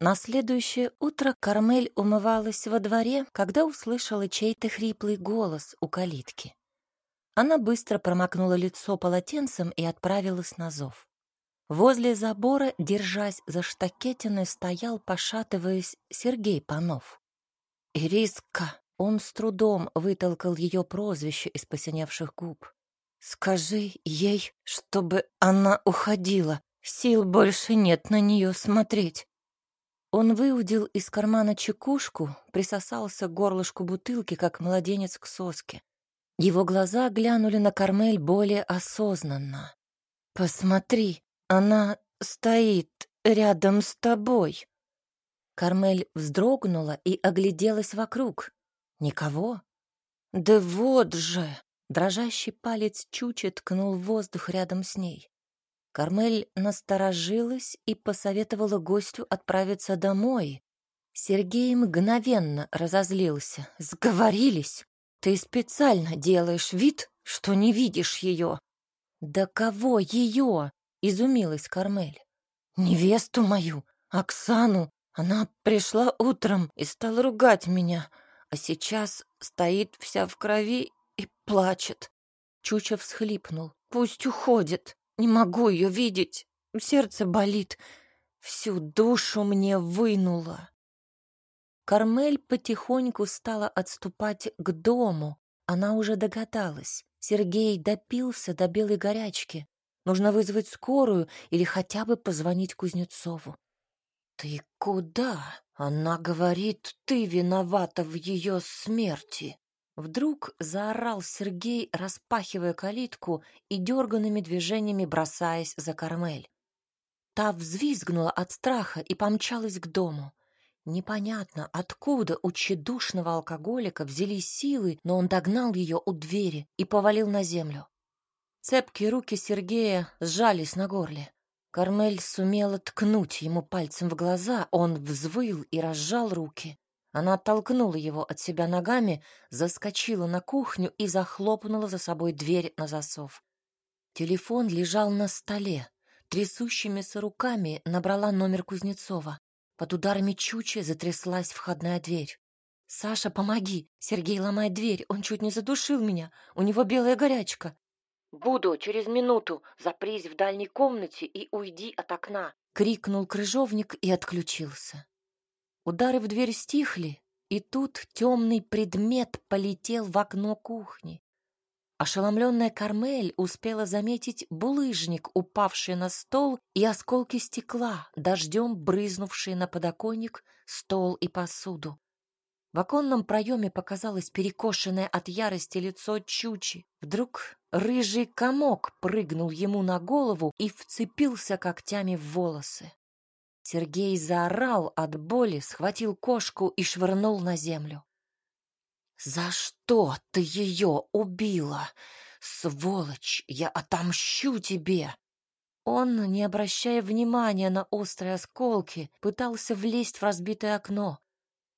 На следующее утро Кармель умывалась во дворе, когда услышала чей-то хриплый голос у калитки. Она быстро промокнула лицо полотенцем и отправилась на зов. Возле забора, держась за штакетины, стоял, пошатываясь, Сергей Панов. «Ириска!» — он с трудом вытолкал ее прозвище из посиневших губ. «Скажи ей, чтобы она уходила. Сил больше нет на нее смотреть». Он выудил из кармана чекушку, присосался к горлышку бутылки, как младенец к соске. Его глаза глянули на Кармель более осознанно. «Посмотри, она стоит рядом с тобой». Кармель вздрогнула и огляделась вокруг. Никого. «Да вот же!» Дрожащий палец Чучи ткнул воздух рядом с ней. Кармель насторожилась и посоветовала гостю отправиться домой. Сергей мгновенно разозлился. «Сговорились! Ты специально делаешь вид, что не видишь ее!» «Да кого ее?» — изумилась Кармель. «Невесту мою, Оксану. Она пришла утром и стала ругать меня, а сейчас стоит вся в крови и плачет. Чуча всхлипнул. Пусть уходит. Не могу ее видеть. Сердце болит. Всю душу мне вынуло. Кармель потихоньку стала отступать к дому. Она уже догадалась. Сергей допился до белой горячки. Нужно вызвать скорую или хотя бы позвонить Кузнецову. «Ты куда?» Она говорит, ты виновата в ее смерти. Вдруг заорал Сергей, распахивая калитку и дерганными движениями бросаясь за Кармель. Та взвизгнула от страха и помчалась к дому. Непонятно, откуда у тщедушного алкоголика взялись силы, но он догнал ее у двери и повалил на землю. Цепкие руки Сергея сжались на горле. Кармель сумела ткнуть ему пальцем в глаза, он взвыл и разжал руки. Она оттолкнула его от себя ногами, заскочила на кухню и захлопнула за собой дверь на засов. Телефон лежал на столе. Трясущимися руками набрала номер Кузнецова. Под ударами чучи затряслась входная дверь. «Саша, помоги! Сергей ломает дверь, он чуть не задушил меня, у него белая горячка!» «Буду через минуту, запрись в дальней комнате и уйди от окна!» — крикнул крыжовник и отключился. Удары в дверь стихли, и тут темный предмет полетел в окно кухни. Ошеломленная Кармель успела заметить булыжник, упавший на стол, и осколки стекла, дождем брызнувшие на подоконник, стол и посуду. В оконном проеме показалось перекошенное от ярости лицо Чучи. Вдруг рыжий комок прыгнул ему на голову и вцепился когтями в волосы. Сергей заорал от боли, схватил кошку и швырнул на землю. «За что ты ее убила? Сволочь, я отомщу тебе!» Он, не обращая внимания на острые осколки, пытался влезть в разбитое окно.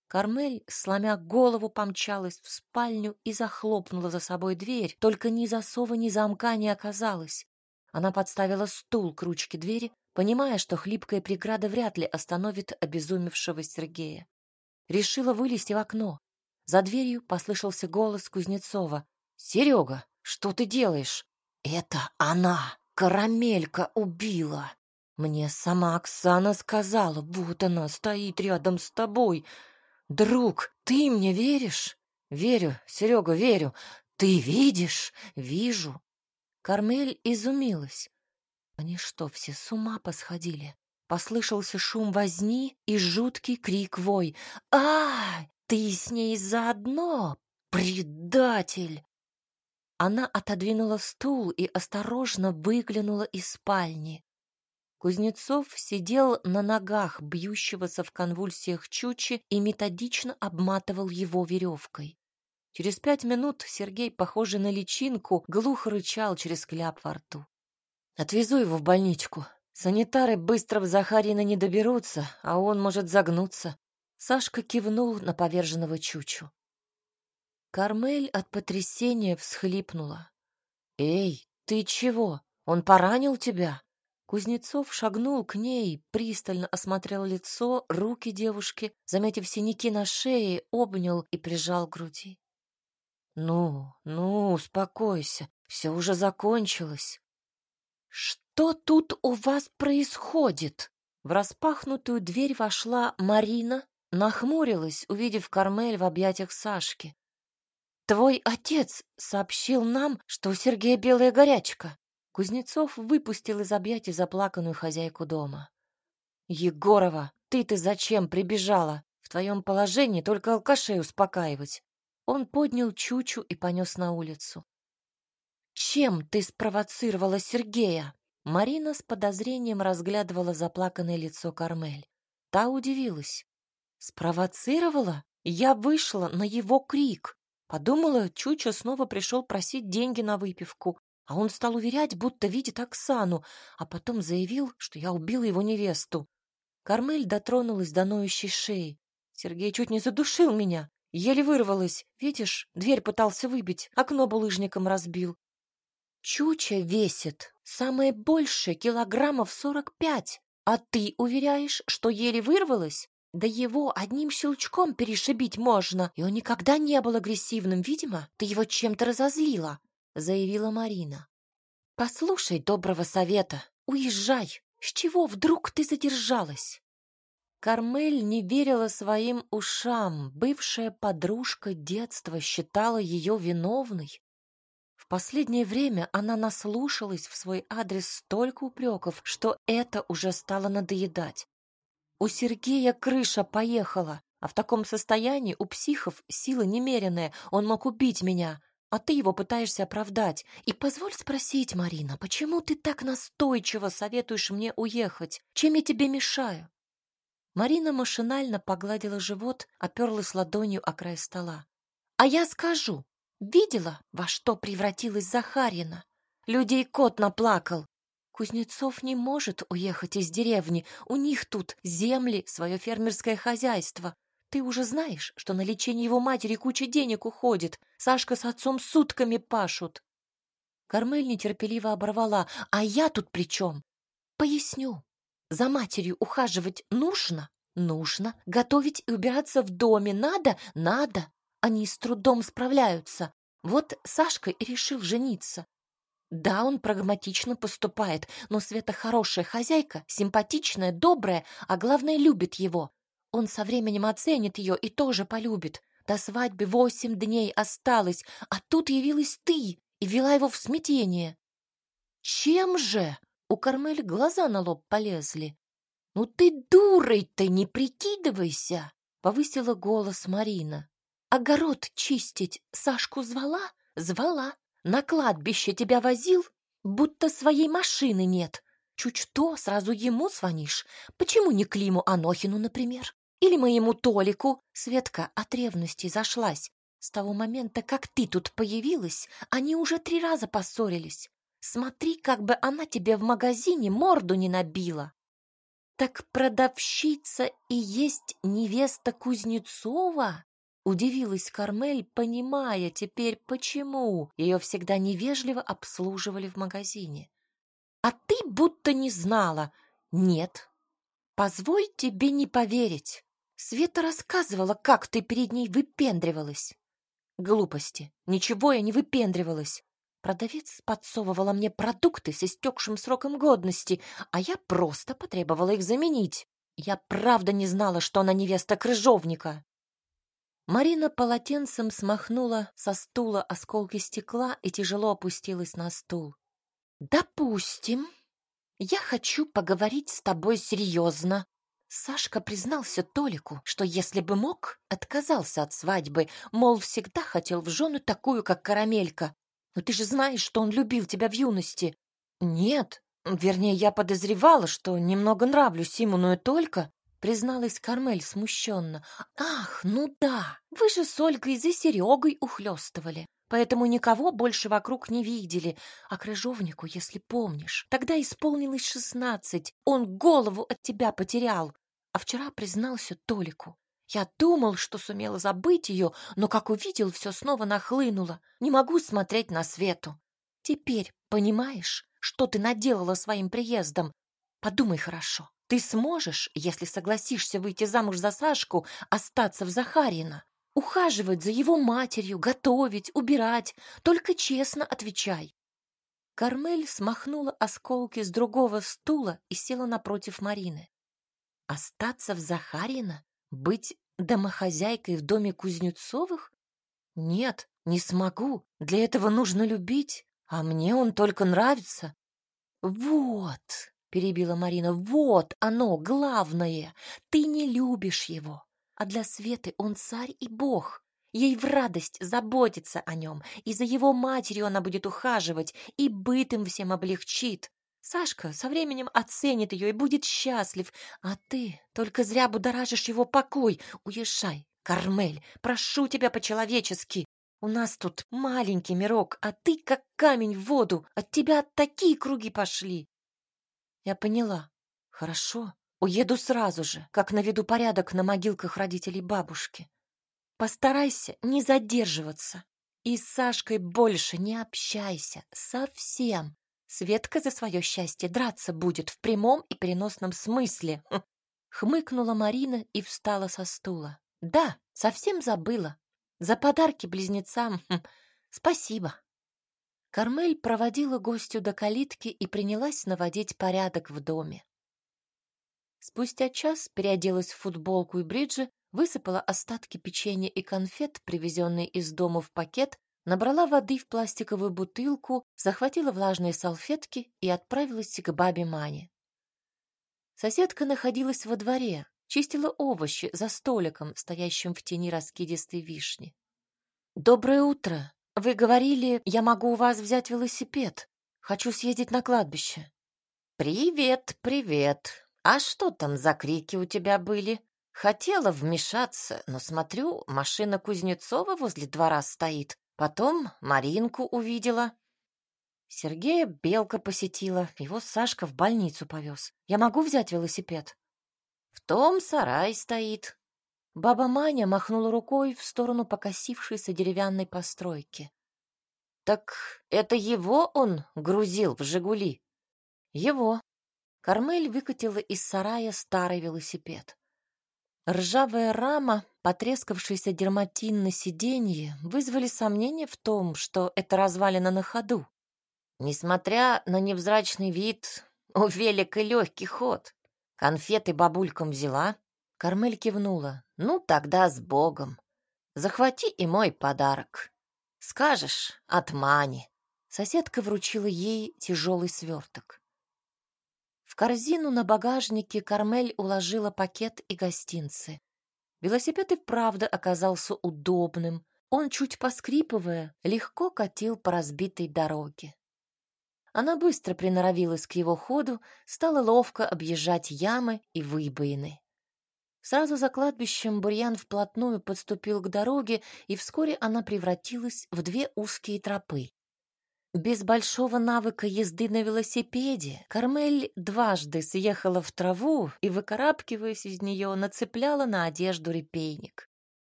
Кармель, сломя голову, помчалась в спальню и захлопнула за собой дверь, только ни засова, ни замка не оказалось. Она подставила стул к ручке двери, понимая, что хлипкая преграда вряд ли остановит обезумевшего Сергея. Решила вылезти в окно. За дверью послышался голос Кузнецова. «Серега, что ты делаешь?» «Это она, карамелька, убила!» Мне сама Оксана сказала, вот она стоит рядом с тобой. Друг, ты мне веришь? Верю, Серега, верю. Ты видишь? Вижу. Кармель изумилась. Они что, все с ума посходили? Послышался шум возни и жуткий крик вой. «А, ты с ней заодно, предатель!» Она отодвинула стул и осторожно выглянула из спальни. Кузнецов сидел на ногах бьющегося в конвульсиях Чучи и методично обматывал его веревкой. Через пять минут Сергей, похожий на личинку, глухо рычал через кляп во рту. Отвезу его в больничку. Санитары быстро в Захарина не доберутся, а он может загнуться. Сашка кивнул на поверженного Чучу. Кармель от потрясения всхлипнула. «Эй, ты чего? Он поранил тебя?» Кузнецов шагнул к ней, пристально осмотрел лицо, руки девушки, заметив синяки на шее, обнял и прижал к груди. «Ну, ну, успокойся, все уже закончилось». «Что тут у вас происходит?» В распахнутую дверь вошла Марина, нахмурилась, увидев Кармель в объятиях Сашки. «Твой отец сообщил нам, что у Сергея белая горячка». Кузнецов выпустил из объятий заплаканную хозяйку дома. «Егорова, ты-то зачем прибежала? В твоем положении только алкашей успокаивать». Он поднял Чучу и понес на улицу. «Чем ты спровоцировала Сергея?» Марина с подозрением разглядывала заплаканное лицо Кармель. Та удивилась. «Спровоцировала? Я вышла на его крик. Подумала, Чуча снова пришел просить деньги на выпивку, а он стал уверять, будто видит Оксану, а потом заявил, что я убила его невесту. Кармель дотронулась до ноющей шеи. Сергей чуть не задушил меня. Еле вырвалась. Видишь, дверь пытался выбить, окно булыжником разбил. Чуча весит самое большее килограммов сорок пять, а ты уверяешь, что еле вырвалась? Да его одним щелчком перешибить можно, и он никогда не был агрессивным. Видимо, ты его чем-то разозлила, заявила Марина. Послушай доброго совета, уезжай. С чего вдруг ты задержалась? Кармель не верила своим ушам. Бывшая подружка детства считала ее виновной. В последнее время она наслушалась в свой адрес столько упреков, что это уже стало надоедать. У Сергея крыша поехала, а в таком состоянии у психов сила немеренная, он мог убить меня, а ты его пытаешься оправдать. И позволь спросить, Марина, почему ты так настойчиво советуешь мне уехать? Чем я тебе мешаю? Марина машинально погладила живот, оперлась ладонью о край стола. А я скажу, Видела, во что превратилась Захарина? Людей кот наплакал. Кузнецов не может уехать из деревни. У них тут земли, свое фермерское хозяйство. Ты уже знаешь, что на лечение его матери куча денег уходит. Сашка с отцом сутками пашут. Кармель нетерпеливо оборвала. А я тут при чем? Поясню. За матерью ухаживать нужно? Нужно. Готовить и убираться в доме надо? Надо. Они с трудом справляются. Вот Сашка и решил жениться. Да, он прагматично поступает, но Света хорошая хозяйка, симпатичная, добрая, а главное, любит его. Он со временем оценит ее и тоже полюбит. До свадьбы восемь дней осталось, а тут явилась ты и вела его в смятение. Чем же? У Кармели глаза на лоб полезли. Ну ты дурой-то не прикидывайся, повысила голос Марина. Огород чистить Сашку звала? Звала. На кладбище тебя возил? Будто своей машины нет. Чуть что, сразу ему звонишь. Почему не Климу Анохину, например? Или моему Толику? Светка от ревности зашлась. С того момента, как ты тут появилась, они уже три раза поссорились. Смотри, как бы она тебе в магазине морду не набила. Так продавщица и есть невеста Кузнецова? Удивилась Кармель, понимая теперь, почему ее всегда невежливо обслуживали в магазине. «А ты будто не знала». «Нет». «Позволь тебе не поверить. Света рассказывала, как ты перед ней выпендривалась». «Глупости. Ничего я не выпендривалась. Продавец подсовывала мне продукты с истекшим сроком годности, а я просто потребовала их заменить. Я правда не знала, что она невеста крыжовника. Марина полотенцем смахнула со стула осколки стекла и тяжело опустилась на стул. «Допустим. Я хочу поговорить с тобой серьезно». Сашка признался Толику, что если бы мог, отказался от свадьбы, мол, всегда хотел в жену такую, как Карамелька. Но ты же знаешь, что он любил тебя в юности. Нет, вернее, я подозревала, что немного нравлюсь но и только призналась Кармель смущенно. «Ах, ну да, вы же с Ольгой за Серегой ухлёстывали, поэтому никого больше вокруг не видели. А крыжовнику, если помнишь, тогда исполнилось шестнадцать, он голову от тебя потерял, а вчера признался Толику. Я думал, что сумела забыть ее, но как увидел, все снова нахлынуло. Не могу смотреть на свету. Теперь понимаешь, что ты наделала своим приездом. Подумай хорошо. Ты сможешь, если согласишься выйти замуж за Сашку, остаться в Захарина? Ухаживать за его матерью, готовить, убирать. Только честно отвечай. Кармель смахнула осколки с другого стула и села напротив Марины. Остаться в Захарина? Быть домохозяйкой в доме Кузнецовых? Нет, не смогу. Для этого нужно любить, а мне он только нравится. Вот, перебила Марина, вот оно, главное. Ты не любишь его, а для Светы он царь и бог. Ей в радость заботиться о нем, и за его матерью она будет ухаживать, и быт им всем облегчит. Сашка со временем оценит ее и будет счастлив, а ты только зря будоражишь его покой. Уезжай, Кармель, прошу тебя по-человечески. У нас тут маленький мирок, а ты как камень в воду. От тебя такие круги пошли. Я поняла. Хорошо. Уеду сразу же, как наведу порядок на могилках родителей бабушки. Постарайся не задерживаться. И с Сашкой больше не общайся. Совсем. Светка за свое счастье драться будет в прямом и переносном смысле. Хм. Хмыкнула Марина и встала со стула. Да, совсем забыла. За подарки близнецам. Хм, спасибо. Кармель проводила гостю до калитки и принялась наводить порядок в доме. Спустя час переоделась в футболку и бриджи, высыпала остатки печенья и конфет, привезенные из дома в пакет, набрала воды в пластиковую бутылку, захватила влажные салфетки и отправилась к бабе Мане. Соседка находилась во дворе, чистила овощи за столиком, стоящим в тени раскидистой вишни. «Доброе утро!» Вы говорили, я могу у вас взять велосипед. Хочу съездить на кладбище. Привет, привет. А что там за крики у тебя были? Хотела вмешаться, но смотрю, машина Кузнецова возле двора стоит. Потом Маринку увидела. Сергея Белка посетила, его Сашка в больницу повез. Я могу взять велосипед? В том сарай стоит. Баба Маня махнула рукой в сторону покосившейся деревянной постройки. «Так это его он грузил в «Жигули»?» «Его». Кармель выкатила из сарая старый велосипед. Ржавая рама, потрескавшийся дерматин на сиденье вызвали сомнения в том, что это развалено на ходу. Несмотря на невзрачный вид, у велика легкий ход. Конфеты бабулькам взяла, Кармель кивнула. «Ну, тогда с Богом. Захвати и мой подарок. Скажешь, от Мани». Соседка вручила ей тяжелый сверток. В корзину на багажнике Кармель уложила пакет и гостинцы. Велосипед и правда оказался удобным. Он, чуть поскрипывая, легко катил по разбитой дороге. Она быстро приноровилась к его ходу, стала ловко объезжать ямы и выбоины. Сразу за кладбищем бурьян вплотную подступил к дороге, и вскоре она превратилась в две узкие тропы. Без большого навыка езды на велосипеде Кармель дважды съехала в траву и, выкарабкиваясь из нее, нацепляла на одежду репейник.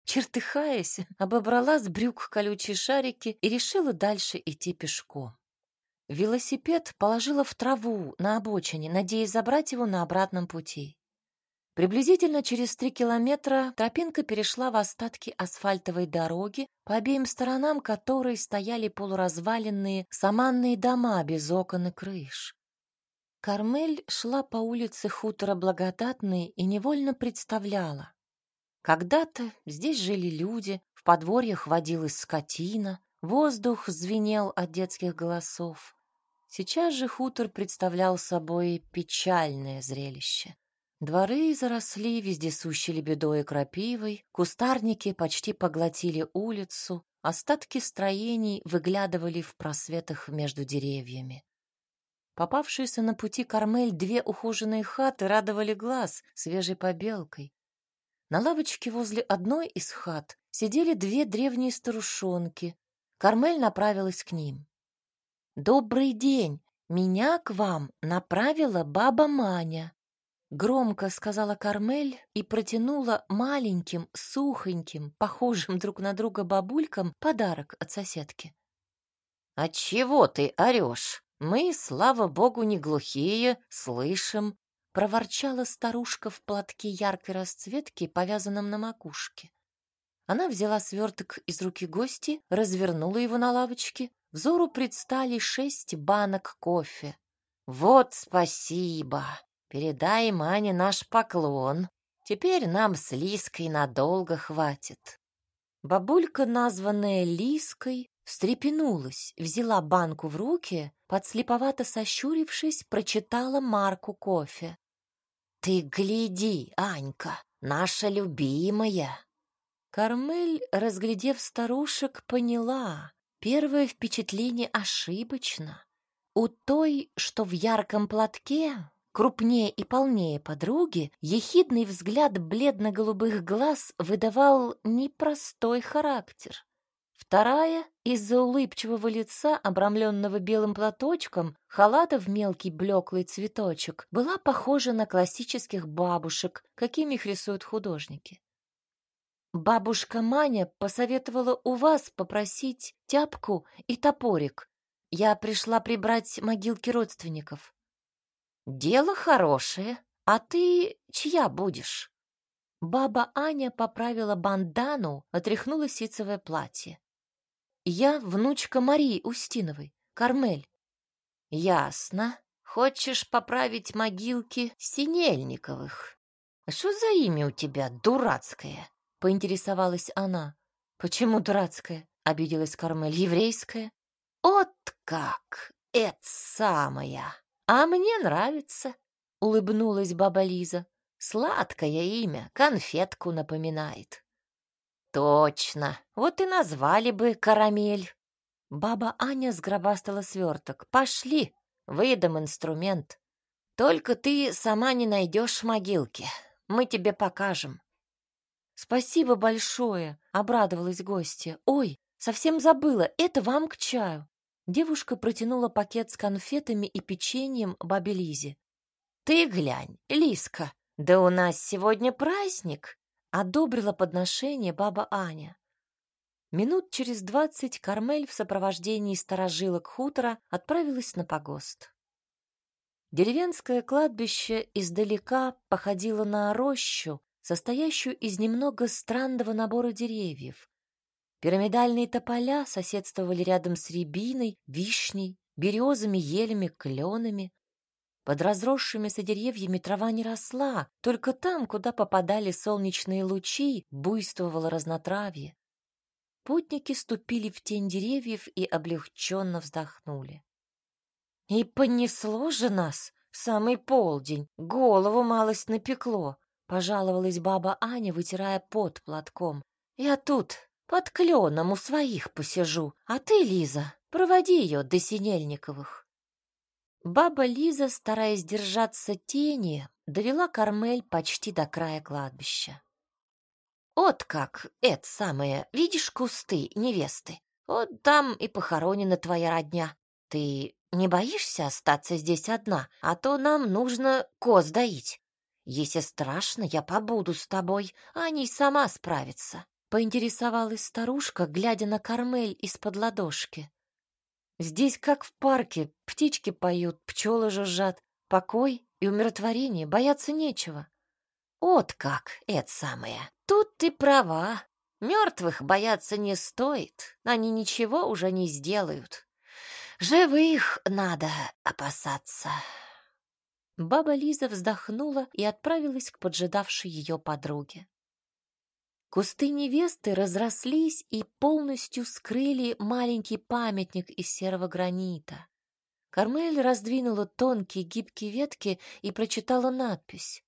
Чертыхаясь, обобрала с брюк колючие шарики и решила дальше идти пешком. Велосипед положила в траву на обочине, надеясь забрать его на обратном пути. Приблизительно через три километра тропинка перешла в остатки асфальтовой дороги, по обеим сторонам которой стояли полуразваленные саманные дома без окон и крыш. Кармель шла по улице хутора Благодатной и невольно представляла. Когда-то здесь жили люди, в подворьях водилась скотина, воздух звенел от детских голосов. Сейчас же хутор представлял собой печальное зрелище. Дворы заросли вездесущей лебедой и крапивой, кустарники почти поглотили улицу, остатки строений выглядывали в просветах между деревьями. Попавшиеся на пути Кармель две ухоженные хаты радовали глаз свежей побелкой. На лавочке возле одной из хат сидели две древние старушонки. Кармель направилась к ним. «Добрый день! Меня к вам направила баба Маня. Громко сказала Кармель и протянула маленьким, сухоньким, похожим друг на друга бабулькам подарок от соседки. «Отчего ты орешь? Мы, слава богу, не глухие, слышим, проворчала старушка в платке яркой расцветки, повязанном на макушке. Она взяла сверток из руки гости, развернула его на лавочке. Взору предстали шесть банок кофе. «Вот спасибо! Передай Мане наш поклон. Теперь нам с Лиской надолго хватит». Бабулька, названная Лиской, встрепенулась, взяла банку в руки, подслеповато сощурившись, прочитала марку кофе. «Ты гляди, Анька, наша любимая!» Кармель, разглядев старушек, поняла, первое впечатление ошибочно. У той, что в ярком платке, крупнее и полнее подруги, ехидный взгляд бледно-голубых глаз выдавал непростой характер. Вторая, из-за улыбчивого лица, обрамленного белым платочком, халата в мелкий блеклый цветочек, была похожа на классических бабушек, какими их рисуют художники. Бабушка Маня посоветовала у вас попросить тяпку и топорик. Я пришла прибрать могилки родственников. Дело хорошее. А ты чья будешь? Баба Аня поправила бандану, отряхнула ситцевое платье. Я внучка Марии Устиновой, Кармель. Ясно. Хочешь поправить могилки Синельниковых? Что за имя у тебя дурацкое? поинтересовалась она. Почему дурацкая? обиделась Кармель. Еврейская? От как! Это самая. А мне нравится, улыбнулась баба Лиза. Сладкое имя, конфетку напоминает. Точно. Вот и назвали бы карамель. Баба Аня сгробастала сверток. Пошли, выдам инструмент. Только ты сама не найдешь могилки. Мы тебе покажем. «Спасибо большое!» — обрадовалась гостья. «Ой, совсем забыла, это вам к чаю!» Девушка протянула пакет с конфетами и печеньем бабе Лизе. «Ты глянь, Лиска, да у нас сегодня праздник!» — одобрила подношение баба Аня. Минут через двадцать Кармель в сопровождении сторожилок хутора отправилась на погост. Деревенское кладбище издалека походило на рощу, состоящую из немного странного набора деревьев. Пирамидальные тополя соседствовали рядом с рябиной, вишней, березами, елями, кленами. Под разросшимися деревьями трава не росла, только там, куда попадали солнечные лучи, буйствовало разнотравье. Путники ступили в тень деревьев и облегченно вздохнули. И понесло же нас в самый полдень, голову малость напекло, Пожаловалась баба Аня, вытирая пот платком. «Я тут под кленом у своих посижу, а ты, Лиза, проводи ее до Синельниковых». Баба Лиза, стараясь держаться тени, довела Кармель почти до края кладбища. «Вот как, это самое, видишь кусты невесты? Вот там и похоронена твоя родня. Ты не боишься остаться здесь одна, а то нам нужно коз доить. Если страшно, я побуду с тобой, а они сама справится. Поинтересовалась старушка, глядя на Кармель из-под ладошки. Здесь, как в парке, птички поют, пчелы жужжат, покой и умиротворение, бояться нечего. Вот как, это самое. Тут ты права. Мертвых бояться не стоит, они ничего уже не сделают. Живых надо опасаться. Баба Лиза вздохнула и отправилась к поджидавшей ее подруге. Кусты невесты разрослись и полностью скрыли маленький памятник из серого гранита. Кармель раздвинула тонкие гибкие ветки и прочитала надпись.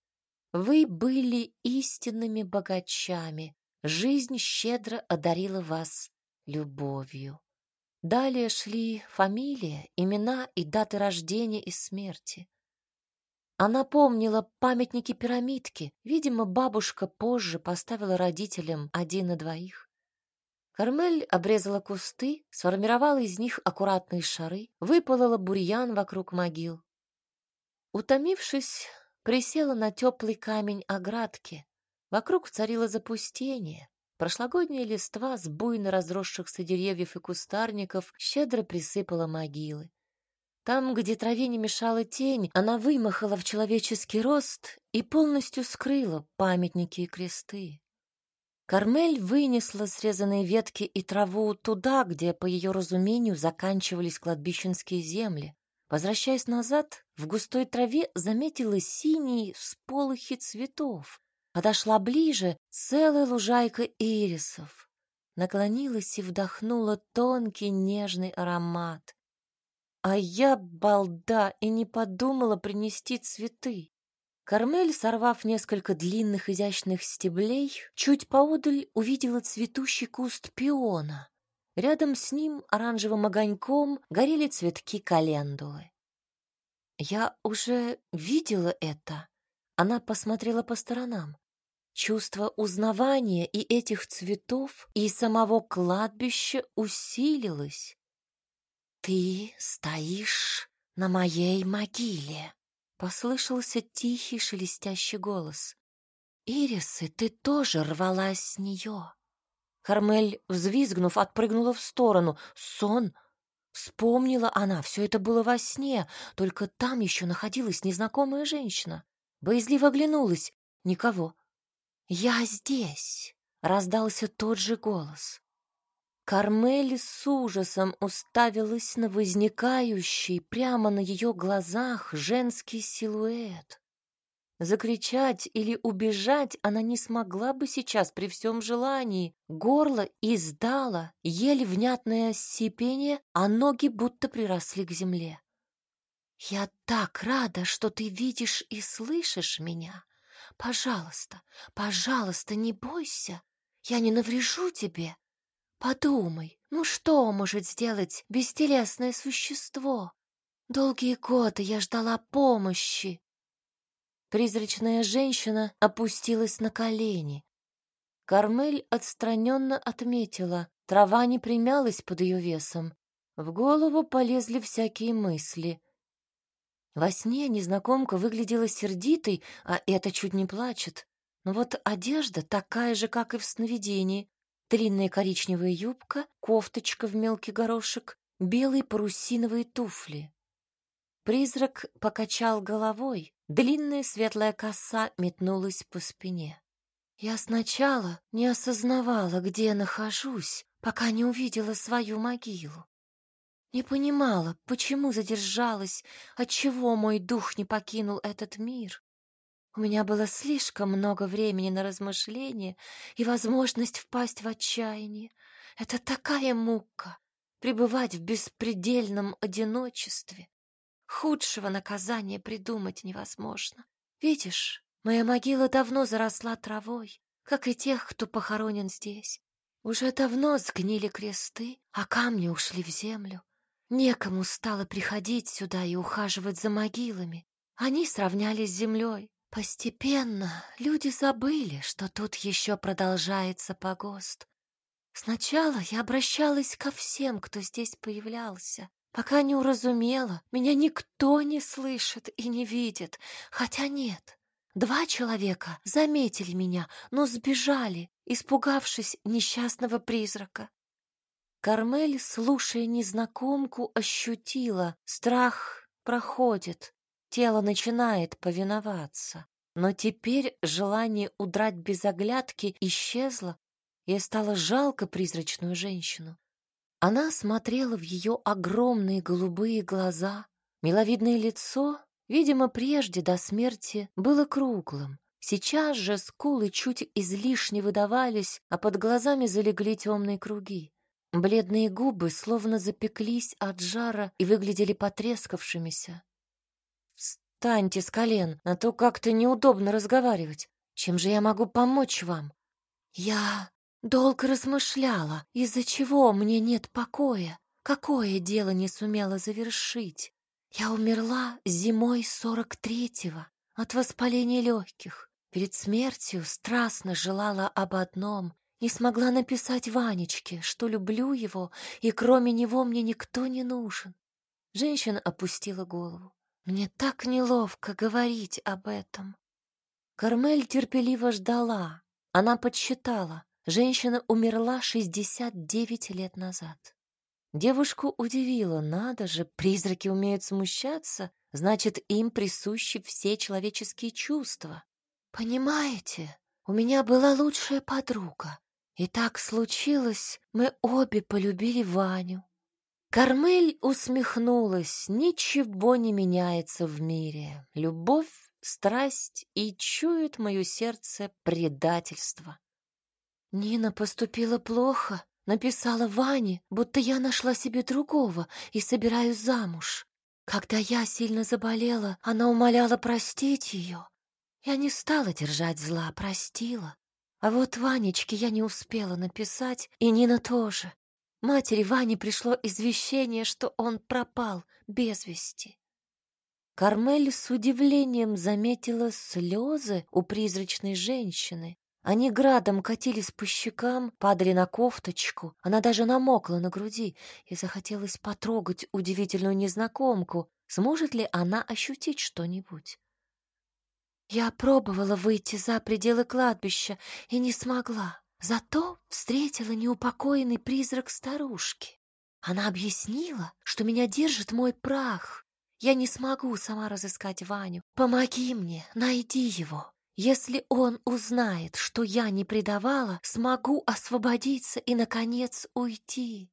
«Вы были истинными богачами. Жизнь щедро одарила вас любовью». Далее шли фамилия, имена и даты рождения и смерти. Она помнила памятники-пирамидки. Видимо, бабушка позже поставила родителям один на двоих. Кармель обрезала кусты, сформировала из них аккуратные шары, выпалала бурьян вокруг могил. Утомившись, присела на теплый камень оградки. Вокруг царило запустение. Прошлогодняя листва с буйно разросшихся деревьев и кустарников щедро присыпала могилы. Там, где траве не мешала тень, она вымахала в человеческий рост и полностью скрыла памятники и кресты. Кармель вынесла срезанные ветки и траву туда, где, по ее разумению, заканчивались кладбищенские земли. Возвращаясь назад, в густой траве заметила синие всполохи цветов. Подошла ближе целая лужайка ирисов. Наклонилась и вдохнула тонкий нежный аромат. А я, балда, и не подумала принести цветы. Кармель, сорвав несколько длинных изящных стеблей, чуть поодаль увидела цветущий куст пиона. Рядом с ним оранжевым огоньком горели цветки календулы. Я уже видела это. Она посмотрела по сторонам. Чувство узнавания и этих цветов, и самого кладбища усилилось. «Ты стоишь на моей могиле», — послышался тихий шелестящий голос. «Ирисы, ты тоже рвалась с нее». Кармель, взвизгнув, отпрыгнула в сторону. «Сон!» Вспомнила она, все это было во сне, только там еще находилась незнакомая женщина. Боязливо оглянулась. Никого. «Я здесь!» — раздался тот же голос. Кармель с ужасом уставилась на возникающий прямо на ее глазах женский силуэт. Закричать или убежать она не смогла бы сейчас при всем желании. Горло издало еле внятное сипение, а ноги будто приросли к земле. «Я так рада, что ты видишь и слышишь меня. Пожалуйста, пожалуйста, не бойся. Я не наврежу тебе. Подумай, ну что может сделать бестелесное существо? Долгие годы я ждала помощи. Призрачная женщина опустилась на колени. Кармель отстраненно отметила, трава не примялась под ее весом. В голову полезли всякие мысли. Во сне незнакомка выглядела сердитой, а это чуть не плачет. Но вот одежда такая же, как и в сновидении. Длинная коричневая юбка, кофточка в мелкий горошек, белые парусиновые туфли. Призрак покачал головой, длинная светлая коса метнулась по спине. Я сначала не осознавала, где нахожусь, пока не увидела свою могилу. Не понимала, почему задержалась, отчего мой дух не покинул этот мир. У меня было слишком много времени на размышления и возможность впасть в отчаяние. Это такая мука — пребывать в беспредельном одиночестве. Худшего наказания придумать невозможно. Видишь, моя могила давно заросла травой, как и тех, кто похоронен здесь. Уже давно сгнили кресты, а камни ушли в землю. Некому стало приходить сюда и ухаживать за могилами. Они сравнялись с землей. Постепенно люди забыли, что тут еще продолжается погост. Сначала я обращалась ко всем, кто здесь появлялся, пока не уразумела, меня никто не слышит и не видит, хотя нет. Два человека заметили меня, но сбежали, испугавшись несчастного призрака. Кармель, слушая незнакомку, ощутила, страх проходит, Тело начинает повиноваться. Но теперь желание удрать без оглядки исчезло, и стало жалко призрачную женщину. Она смотрела в ее огромные голубые глаза. Миловидное лицо, видимо, прежде до смерти было круглым. Сейчас же скулы чуть излишне выдавались, а под глазами залегли темные круги. Бледные губы словно запеклись от жара и выглядели потрескавшимися. Встаньте с колен, а то как-то неудобно разговаривать. Чем же я могу помочь вам? Я долго размышляла, из-за чего мне нет покоя, какое дело не сумела завершить. Я умерла зимой сорок третьего от воспаления легких. Перед смертью страстно желала об одном не смогла написать Ванечке, что люблю его, и кроме него мне никто не нужен. Женщина опустила голову. Мне так неловко говорить об этом. Кармель терпеливо ждала. Она подсчитала. Женщина умерла 69 лет назад. Девушку удивило, надо же, призраки умеют смущаться, значит, им присущи все человеческие чувства. Понимаете, у меня была лучшая подруга, и так случилось, мы обе полюбили Ваню. Кармель усмехнулась, ничего не меняется в мире. Любовь, страсть и чует мое сердце предательство. Нина поступила плохо, Написала Ване, будто я нашла себе другого и собираюсь замуж. Когда я сильно заболела, она умоляла простить ее. Я не стала держать зла, простила. А вот Ванечке я не успела написать, и Нина тоже. Матери Вани пришло извещение, что он пропал без вести. Кармель с удивлением заметила слезы у призрачной женщины, они градом катились по щекам, падали на кофточку. Она даже намокла на груди, и захотелось потрогать удивительную незнакомку. Сможет ли она ощутить что-нибудь? Я пробовала выйти за пределы кладбища и не смогла. Зато встретила неупокоенный призрак старушки. Она объяснила, что меня держит мой прах. Я не смогу сама разыскать Ваню. Помоги мне, найди его. Если он узнает, что я не предавала, смогу освободиться и, наконец, уйти.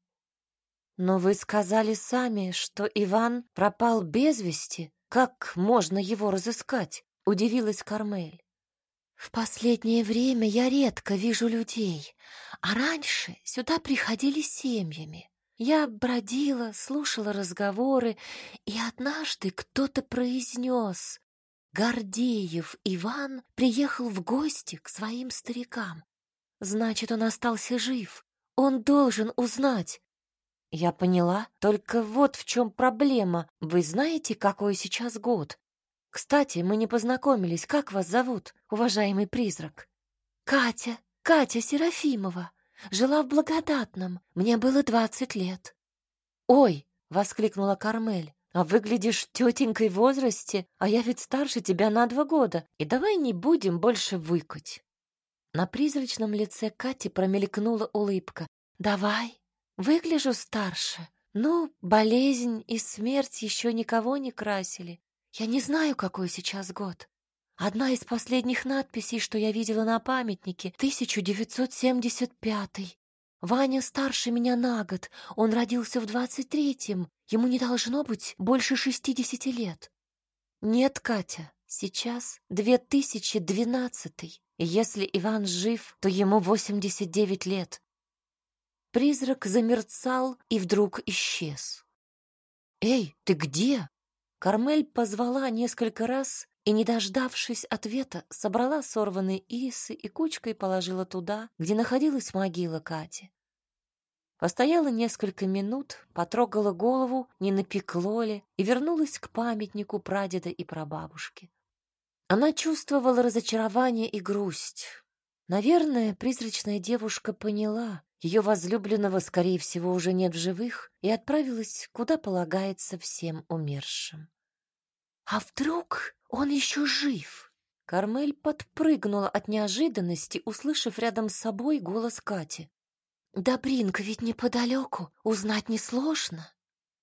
Но вы сказали сами, что Иван пропал без вести. Как можно его разыскать? Удивилась Кармель. В последнее время я редко вижу людей, а раньше сюда приходили семьями. Я бродила, слушала разговоры, и однажды кто-то произнес Гордеев Иван приехал в гости к своим старикам. Значит, он остался жив. Он должен узнать. Я поняла, только вот в чем проблема. Вы знаете, какой сейчас год? Кстати, мы не познакомились. Как вас зовут, уважаемый призрак? Катя, Катя Серафимова. Жила в Благодатном. Мне было двадцать лет. Ой, воскликнула Кармель. А выглядишь тетенькой в возрасте, а я ведь старше тебя на два года, и давай не будем больше выкать. На призрачном лице Кати промелькнула улыбка. Давай, выгляжу старше. Ну, болезнь и смерть еще никого не красили. Я не знаю, какой сейчас год. Одна из последних надписей, что я видела на памятнике, 1975. Ваня старше меня на год. Он родился в двадцать третьем. Ему не должно быть больше шестидесяти лет. Нет, Катя, сейчас две тысячи двенадцатый. Если Иван жив, то ему восемьдесят девять лет. Призрак замерцал и вдруг исчез. «Эй, ты где?» Кармель позвала несколько раз и, не дождавшись ответа, собрала сорванные ирисы и кучкой положила туда, где находилась могила Кати. Постояла несколько минут, потрогала голову, не напекло ли, и вернулась к памятнику прадеда и прабабушки. Она чувствовала разочарование и грусть. Наверное, призрачная девушка поняла, ее возлюбленного, скорее всего, уже нет в живых, и отправилась, куда полагается всем умершим. А вдруг он еще жив? Кармель подпрыгнула от неожиданности, услышав рядом с собой голос Кати. «Добринка ведь неподалеку, узнать несложно».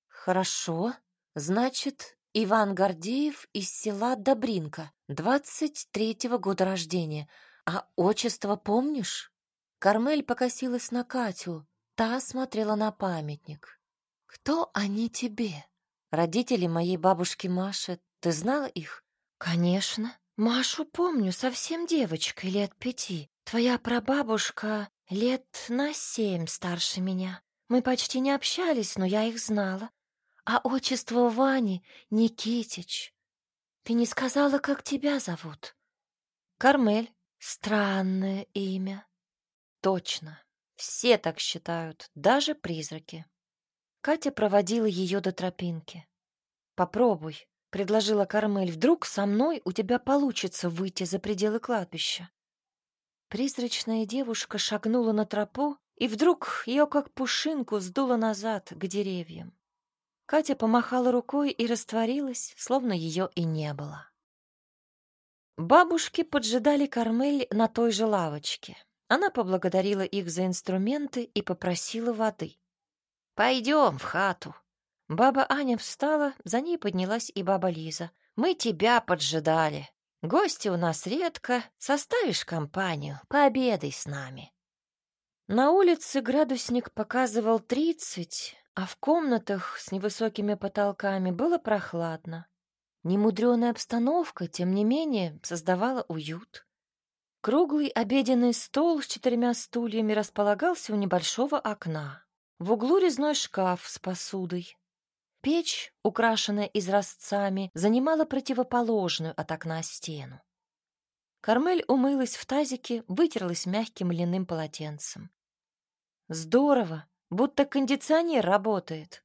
«Хорошо. Значит, Иван Гордеев из села Добринка, двадцать третьего года рождения. А отчество помнишь?» Кармель покосилась на Катю. Та смотрела на памятник. «Кто они тебе?» «Родители моей бабушки Маши. Ты знала их?» «Конечно. Машу помню, совсем девочкой, лет пяти. Твоя прабабушка лет на семь старше меня. Мы почти не общались, но я их знала. А отчество Вани — Никитич. Ты не сказала, как тебя зовут?» «Кармель. Странное имя». «Точно. Все так считают, даже призраки». Катя проводила ее до тропинки. «Попробуй. — предложила Кармель. «Вдруг со мной у тебя получится выйти за пределы кладбища?» Призрачная девушка шагнула на тропу, и вдруг ее как пушинку сдуло назад к деревьям. Катя помахала рукой и растворилась, словно ее и не было. Бабушки поджидали Кармель на той же лавочке. Она поблагодарила их за инструменты и попросила воды. Пойдем в хату. Баба Аня встала, за ней поднялась и баба Лиза. Мы тебя поджидали. Гости у нас редко. Составишь компанию, пообедай с нами. На улице градусник показывал тридцать, а в комнатах с невысокими потолками было прохладно. Немудреная обстановка, тем не менее, создавала уют. Круглый обеденный стол с четырьмя стульями располагался у небольшого окна. В углу резной шкаф с посудой. Печь, украшенная изразцами, занимала противоположную от окна стену. Кармель умылась в тазике, вытерлась мягким льняным полотенцем. Здорово, будто кондиционер работает.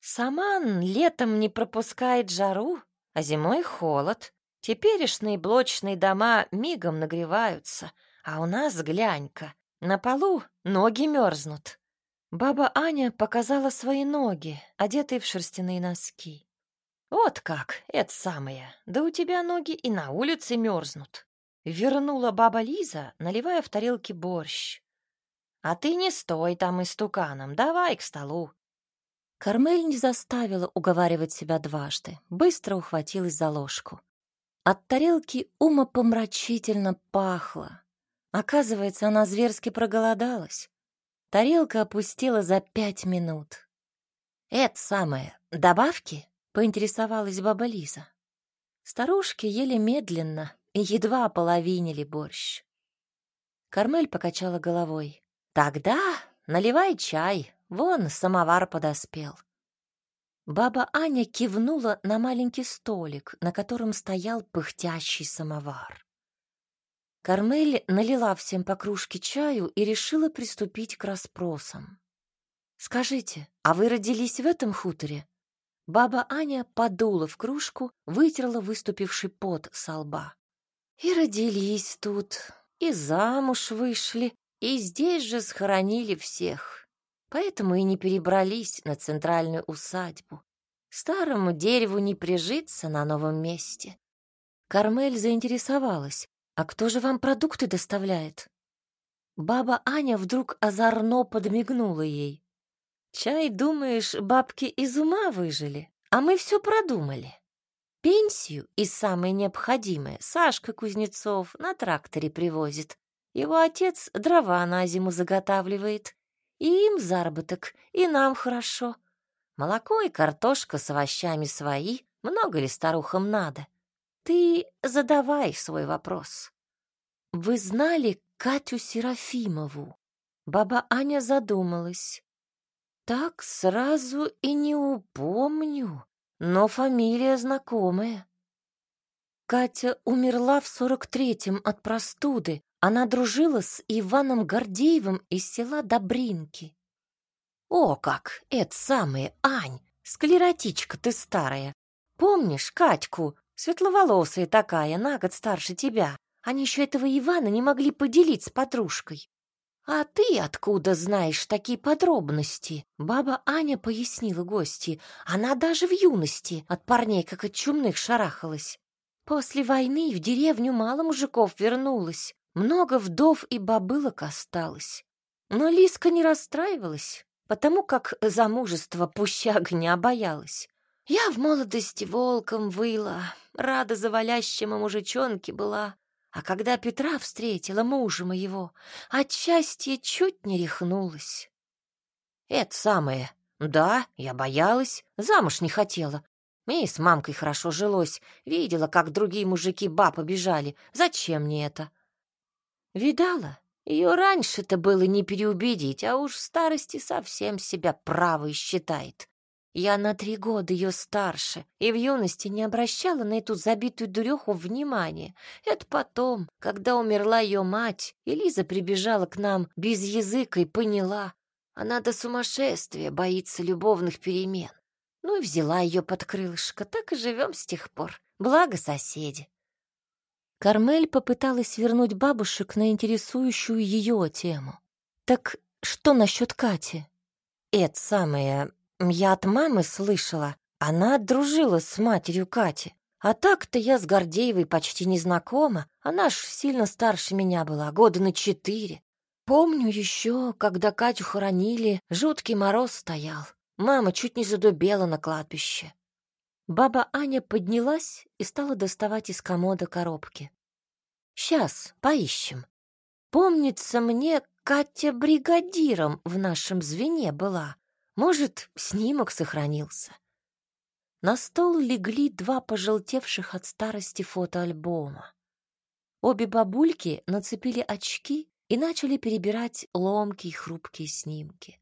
Саман летом не пропускает жару, а зимой холод. Теперешние блочные дома мигом нагреваются, а у нас, глянь-ка, на полу ноги мерзнут. Баба Аня показала свои ноги, одетые в шерстяные носки. «Вот как, это самое, да у тебя ноги и на улице мерзнут», — вернула баба Лиза, наливая в тарелки борщ. «А ты не стой там истуканом, давай к столу». Кармель не заставила уговаривать себя дважды, быстро ухватилась за ложку. От тарелки умопомрачительно пахло. Оказывается, она зверски проголодалась. Тарелка опустила за пять минут. «Это самое, добавки?» — поинтересовалась баба Лиза. Старушки ели медленно и едва ополовинили борщ. Кармель покачала головой. «Тогда наливай чай, вон самовар подоспел». Баба Аня кивнула на маленький столик, на котором стоял пыхтящий самовар. Кармель налила всем по кружке чаю и решила приступить к расспросам. «Скажите, а вы родились в этом хуторе?» Баба Аня подула в кружку, вытерла выступивший пот со лба. «И родились тут, и замуж вышли, и здесь же схоронили всех. Поэтому и не перебрались на центральную усадьбу. Старому дереву не прижиться на новом месте». Кармель заинтересовалась, «А кто же вам продукты доставляет?» Баба Аня вдруг озорно подмигнула ей. «Чай, думаешь, бабки из ума выжили, а мы все продумали. Пенсию и самое необходимое Сашка Кузнецов на тракторе привозит. Его отец дрова на зиму заготавливает. И им заработок, и нам хорошо. Молоко и картошка с овощами свои, много ли старухам надо? Ты задавай свой вопрос. Вы знали Катю Серафимову? Баба Аня задумалась. Так сразу и не упомню, но фамилия знакомая. Катя умерла в сорок третьем от простуды. Она дружила с Иваном Гордеевым из села Добринки. О, как! Это самое, Ань, склеротичка ты старая. Помнишь Катьку, Светловолосая такая, на год старше тебя. Они еще этого Ивана не могли поделить с подружкой. «А ты откуда знаешь такие подробности?» Баба Аня пояснила гости. Она даже в юности от парней, как от чумных, шарахалась. После войны в деревню мало мужиков вернулось. Много вдов и бабылок осталось. Но Лиска не расстраивалась, потому как замужество пущага не обоялась. Я в молодости волком выла, рада завалящему мужичонке была. А когда Петра встретила, мужа моего, от счастья чуть не рехнулась. Это самое. Да, я боялась, замуж не хотела. Мне с мамкой хорошо жилось, видела, как другие мужики баб обижали. Зачем мне это? Видала? Ее раньше-то было не переубедить, а уж в старости совсем себя правой считает. Я на три года ее старше и в юности не обращала на эту забитую дуреху внимания. Это потом, когда умерла ее мать, и прибежала к нам без языка и поняла. Она до сумасшествия боится любовных перемен. Ну и взяла ее под крылышко, так и живем с тех пор. Благо соседи. Кармель попыталась вернуть бабушек на интересующую ее тему. «Так что насчет Кати?» «Это самое я от мамы слышала, она дружила с матерью Кати. А так-то я с Гордеевой почти не знакома. Она ж сильно старше меня была, года на четыре. Помню еще, когда Катю хоронили, жуткий мороз стоял. Мама чуть не задубела на кладбище. Баба Аня поднялась и стала доставать из комода коробки. «Сейчас, поищем. Помнится мне, Катя бригадиром в нашем звене была. Может, снимок сохранился». На стол легли два пожелтевших от старости фотоальбома. Обе бабульки нацепили очки и начали перебирать ломкие хрупкие снимки.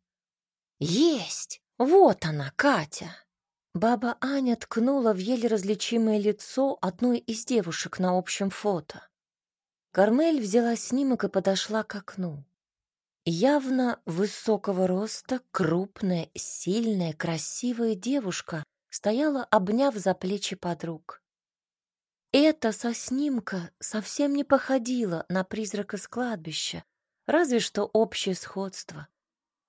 «Есть! Вот она, Катя!» Баба Аня ткнула в еле различимое лицо одной из девушек на общем фото. Кармель взяла снимок и подошла к окну. Явно высокого роста, крупная, сильная, красивая девушка стояла, обняв за плечи подруг. Это со снимка совсем не походило на призрака с кладбища, разве что общее сходство.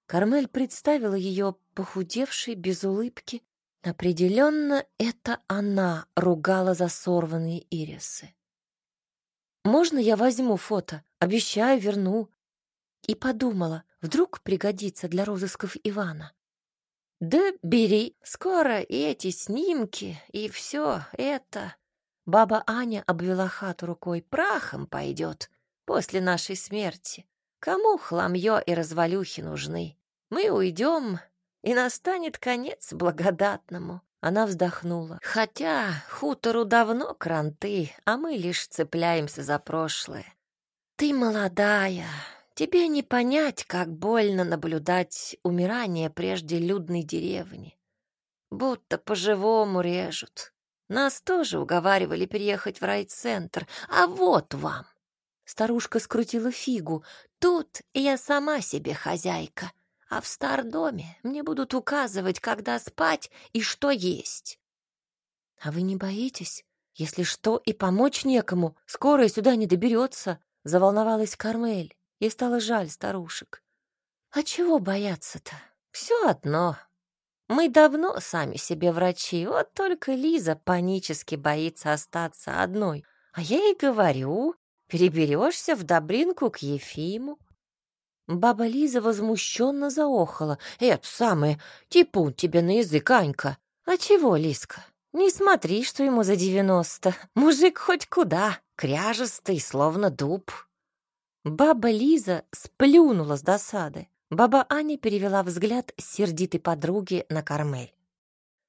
Кармель представила ее похудевшей, без улыбки. Определенно, это она ругала за сорванные ирисы. «Можно я возьму фото? Обещаю, верну». И подумала, вдруг пригодится для розысков Ивана. «Да бери, скоро и эти снимки, и все это...» Баба Аня обвела хату рукой. «Прахом пойдет после нашей смерти. Кому хламье и развалюхи нужны? Мы уйдем, и настанет конец благодатному». Она вздохнула. «Хотя хутору давно кранты, а мы лишь цепляемся за прошлое. Ты молодая, Тебе не понять, как больно наблюдать умирание прежде людной деревни. Будто по-живому режут. Нас тоже уговаривали переехать в райцентр. А вот вам. Старушка скрутила фигу. Тут я сама себе хозяйка. А в стардоме мне будут указывать, когда спать и что есть. А вы не боитесь? Если что, и помочь некому. Скоро и сюда не доберется, заволновалась Кармель. Ей стало жаль старушек. А чего бояться-то? Все одно. Мы давно сами себе врачи, вот только Лиза панически боится остаться одной. А я ей говорю, переберешься в Добринку к Ефиму. Баба Лиза возмущенно заохала. «Это самое, типун тебе на язык, Анька!» «А чего, Лиска? Не смотри, что ему за девяносто. Мужик хоть куда, кряжестый, словно дуб». Баба Лиза сплюнула с досады. Баба Аня перевела взгляд сердитой подруги на Кармель.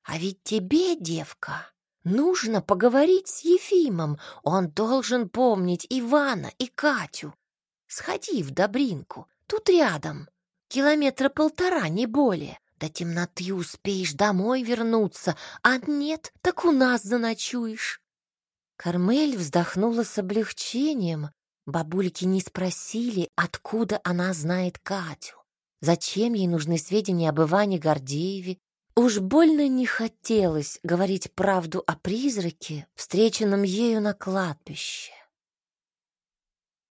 «А ведь тебе, девка, нужно поговорить с Ефимом. Он должен помнить Ивана и Катю. Сходи в Добринку, тут рядом. Километра полтора, не более. До темноты успеешь домой вернуться, а нет, так у нас заночуешь». Кармель вздохнула с облегчением, Бабульки не спросили, откуда она знает Катю. Зачем ей нужны сведения об Иване Гордееве? Уж больно не хотелось говорить правду о призраке, встреченном ею на кладбище.